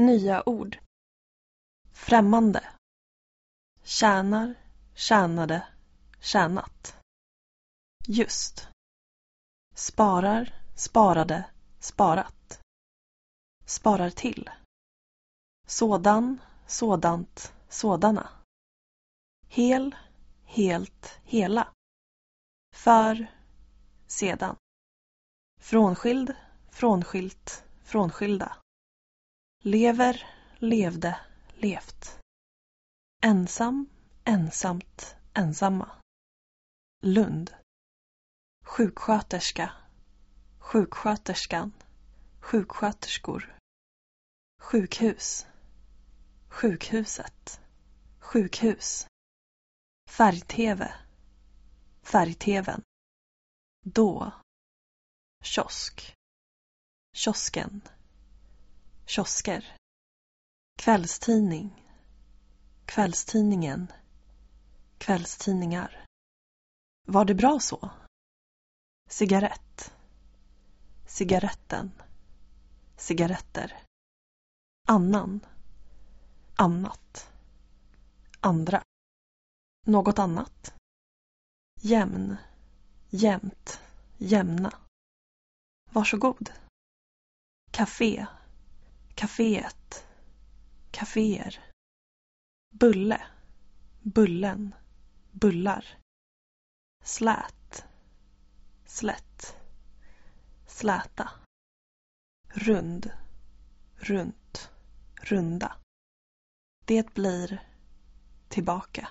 Nya ord. Främmande. Tjänar, tjänade, tjänat. Just. Sparar, sparade, sparat. Sparar till. Sådan, sådant, sådana. Hel, helt, hela. För, sedan. Frånskild, frånskilt, frånskilda. Lever, levde, levt. Ensam, ensamt, ensamma. Lund. Sjuksköterska. Sjuksköterskan. Sjuksköterskor. Sjukhus. Sjukhuset. Sjukhus. Färg-tv. Färg-tvn. Då. Kiosk. Kiosken. Kiosker. Kvällstidning. Kvällstidningen. Kvällstidningar. Var det bra så? Cigarett. Cigaretten. Cigaretter. Annan. Annat. Andra. Något annat. Jämn. Jämt. Jämna. Varsågod. Café. Caféet. Caféer. Bulle. Bullen. Bullar. Slät. Slätt. Släta. Rund. Runt. Runda. Det blir tillbaka.